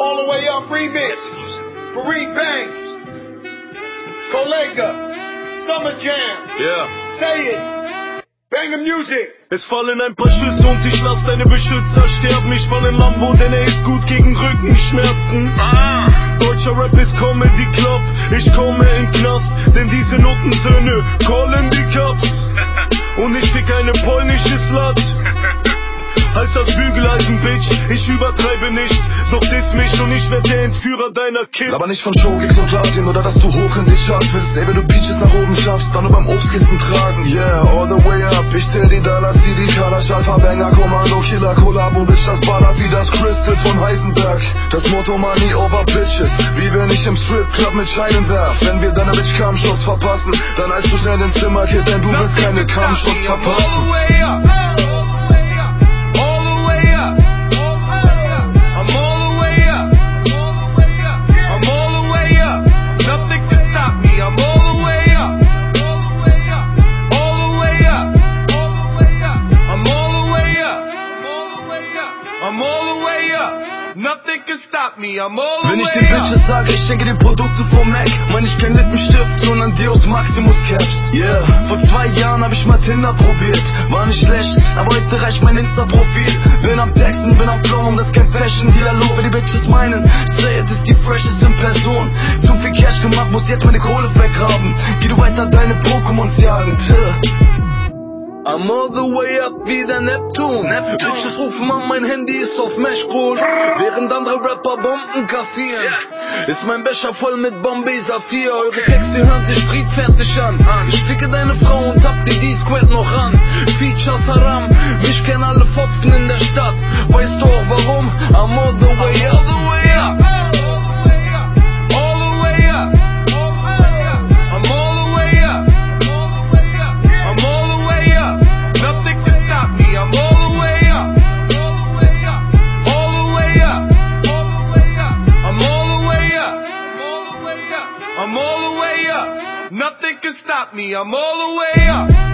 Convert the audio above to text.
All the way up remix. Fareed Bang. Kollega. Summer Jam. Yeah. Say it. Bang the music. Es fallen ein paar Schüsse und ich lass deine Beschützer sterben. Ich fall in Lambo, denn er ist gut gegen Rückenschmerzen. Deutscher Rap ist Comedy Club. Ich komme in Knast, denn diese Notensöhne callen die Cops. Und ich fick eine polnische Slut. Halt das Bügeleisen, Bitch, ich übertreibe nicht. Doch diss mich und ich werd der Entführer deiner Kids Aber nicht von Showgigs und Platin oder dass du hoch in die Charts willst. Ey, wenn du Peaches nach oben schaffst, dann nur beim Obstkissen tragen. Yeah, all the way up, ich zähl die Dollars, die die Kalash Alpha Banger, Kommando, Killer, Kollabo, Bitch, das ballert wie das Crystal von Heisenberg? Das Motto Money over Bitches, wie wenn ich im Stripclub mit Scheinen werf. Wenn wir deiner Bitch Kampfschutz verpassen, dann eilst du schnell ins Zimmer, Kid, denn du willst keine Kampfschutz verpassen Wenn ich den Bitches sage, ich schenke dir Produkte vom Mac, mein ich kein Lippenstift, sondern Dios Maximus Caps. Yeah, vor zwei Jahren hab ich mal Tinder probiert, war nicht schlecht, aber heute reicht mein Insta-Profil. Bin am Texten, bin am Flowen, das ist kein Fashion Dealer, lobe die Bitches meinen. Say it ist die freshest in Person. Zu viel Cash gemacht, muss jetzt meine Kohle vergraben. Geh du weiter deine Pokémons jagen. I'm all the way up wie der Neptun. Neptun. Bitches rufen an, mein Handy ist auf Meshpool. Während andere Rapper Bomben kassieren, yeah. ist mein Becher voll mit Bombay Saphir. Eure okay. Texte hören sich friedfertig an. Ich ficke deine Frau und hab die D-Squad noch an. Features Haram, mich kennen alle Fotzen in der Stadt. Nothing can stop me. I'm all the way up.